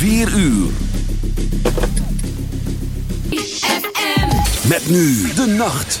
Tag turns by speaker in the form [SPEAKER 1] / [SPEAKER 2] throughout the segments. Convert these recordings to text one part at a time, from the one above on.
[SPEAKER 1] 4 uur. Met nu de nacht.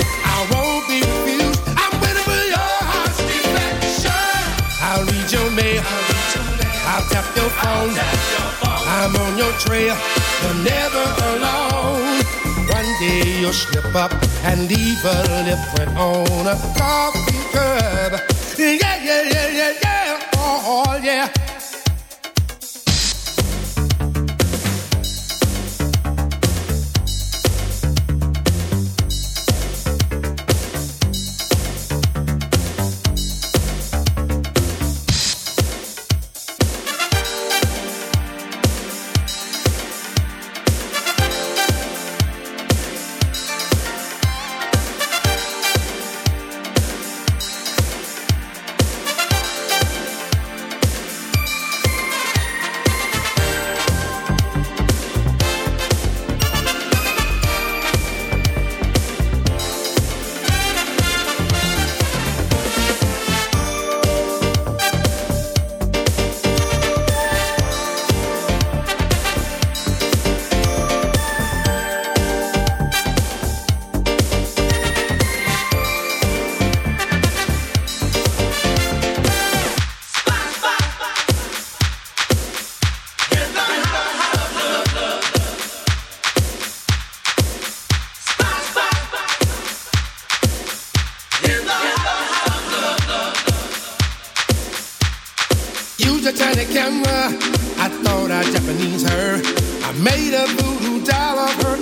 [SPEAKER 2] I'll read your mail. I'll tap your phone. I'm on your trail. You're never alone. One day you'll slip up and leave a lip on a coffee cup. Yeah, yeah, yeah, yeah, yeah. Oh yeah. Camera. I thought I Japanese her. I made a voodoo doll of her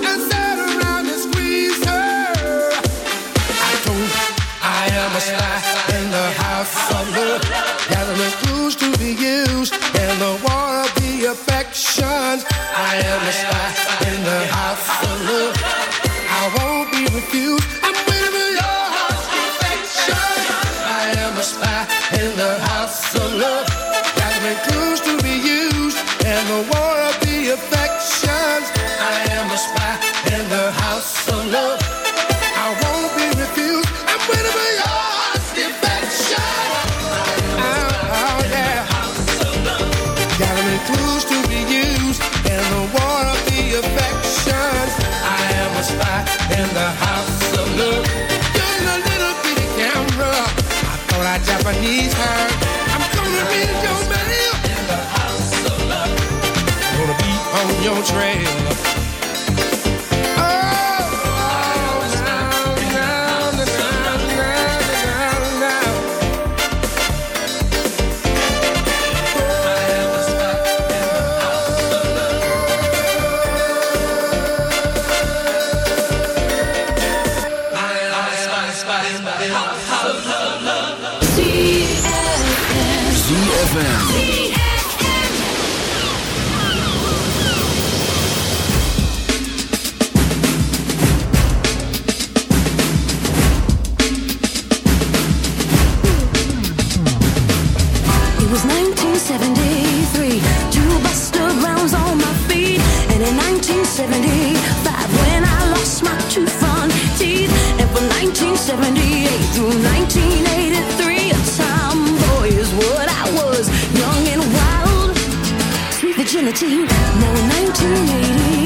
[SPEAKER 2] 1973, two Buster Browns on my feet. And in 1975, when I lost my two front teeth. And from 1978 through 1983, a tomboy is what I was, young and wild. Sweet virginity, now in 1980.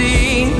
[SPEAKER 2] see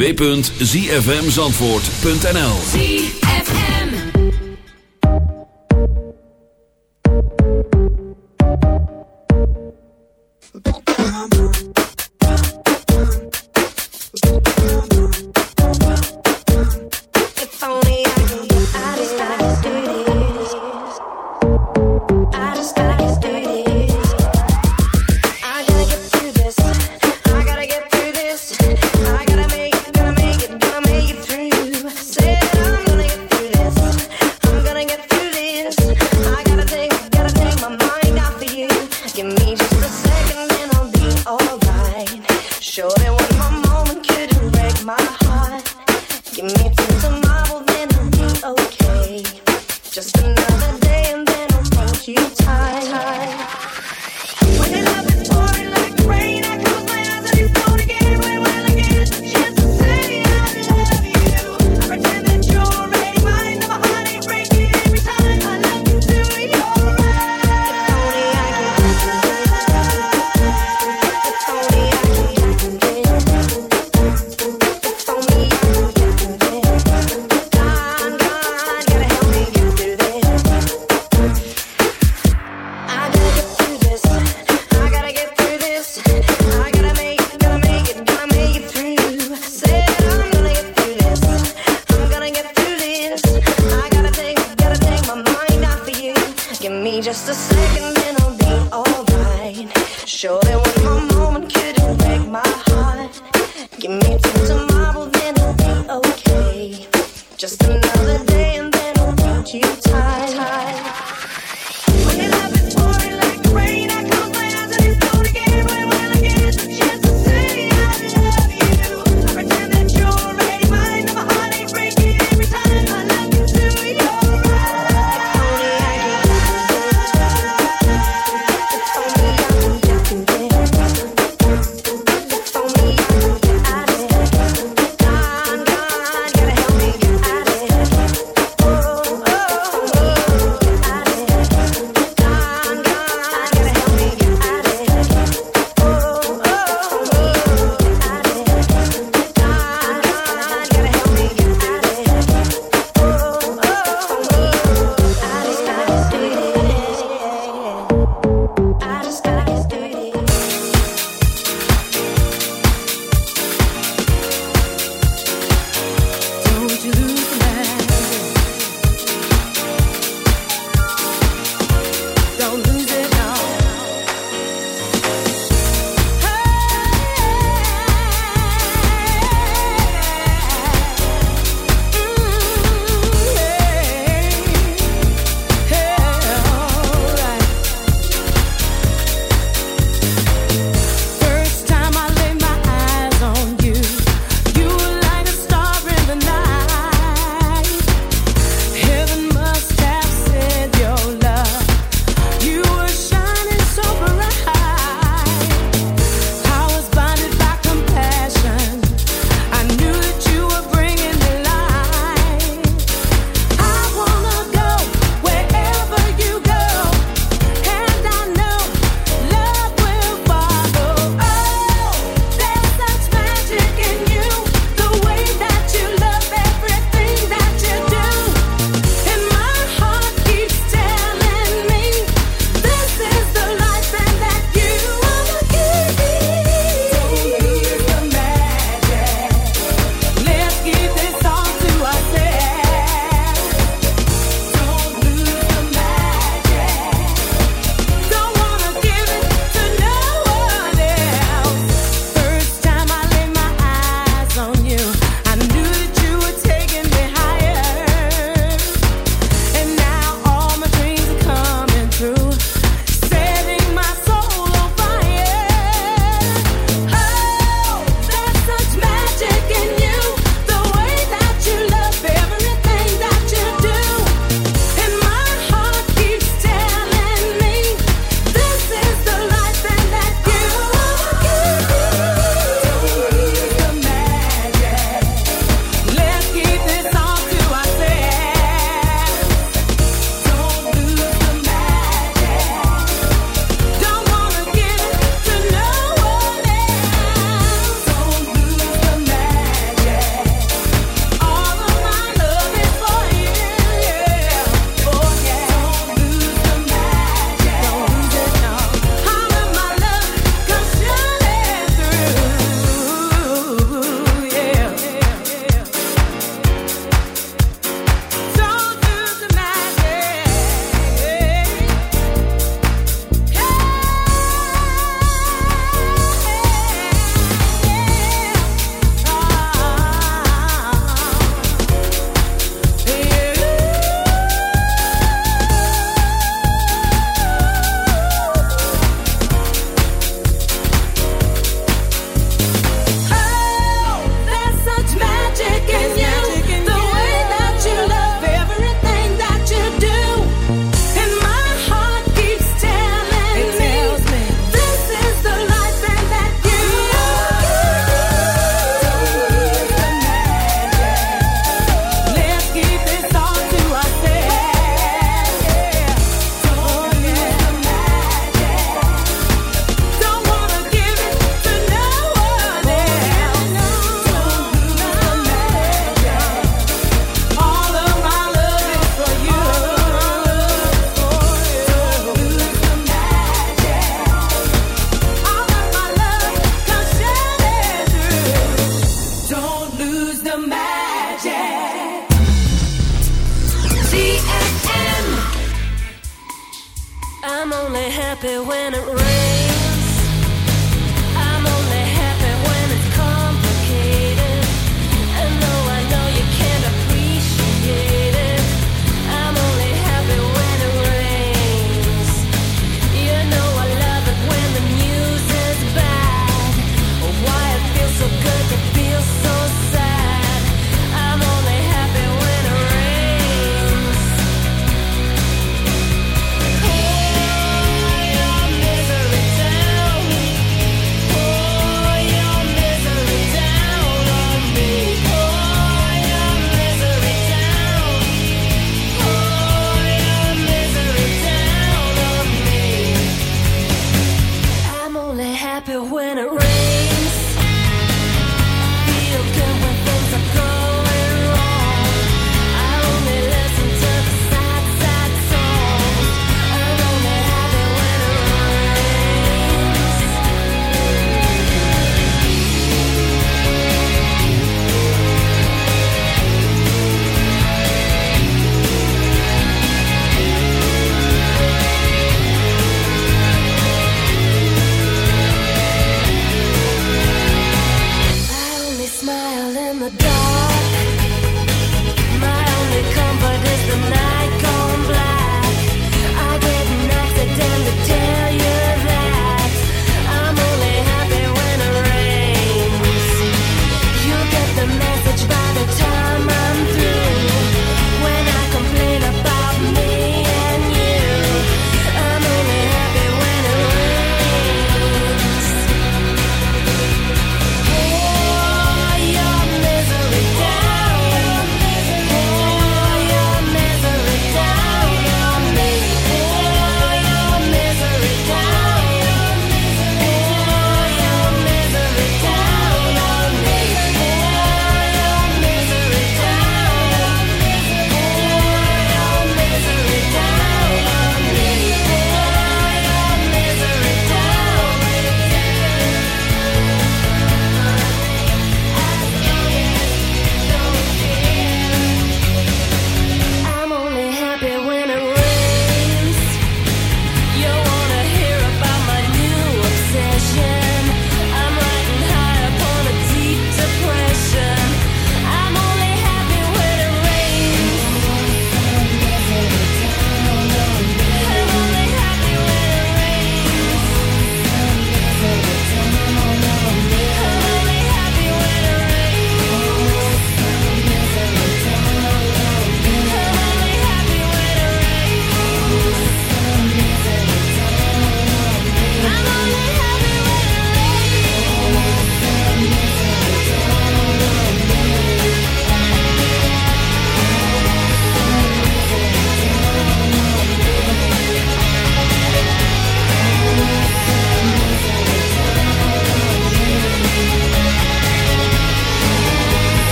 [SPEAKER 3] www.zfmzandvoort.nl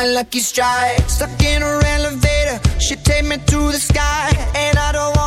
[SPEAKER 4] my lucky strike. Stuck in her elevator, she take me to the sky, and I don't Want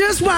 [SPEAKER 4] a drag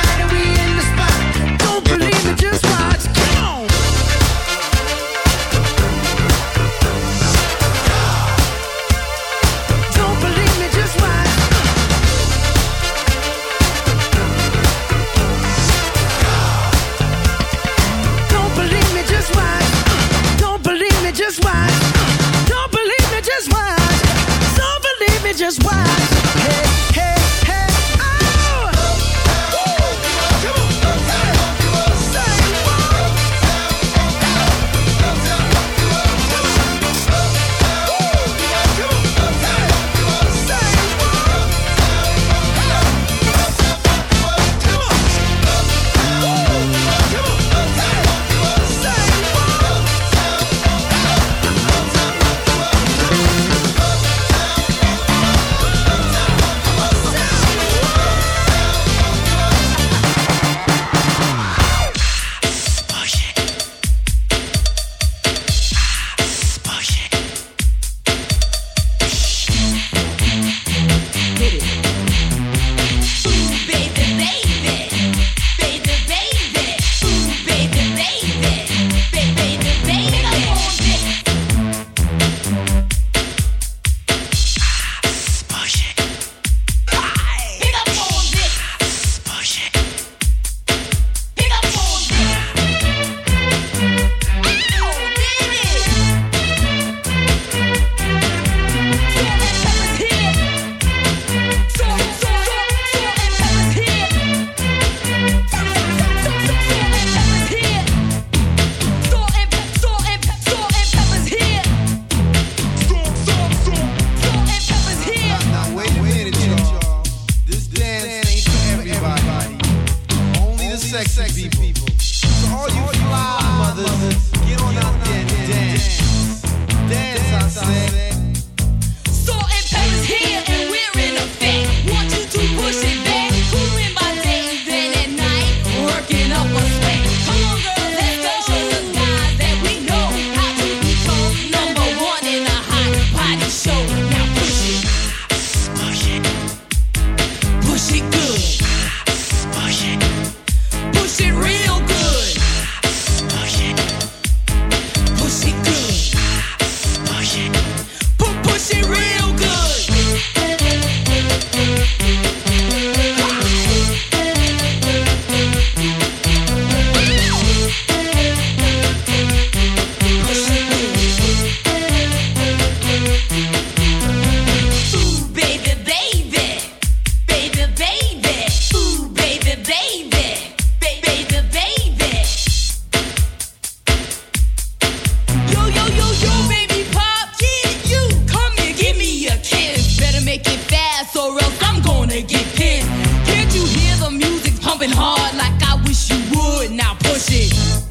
[SPEAKER 1] why
[SPEAKER 5] now
[SPEAKER 6] push it.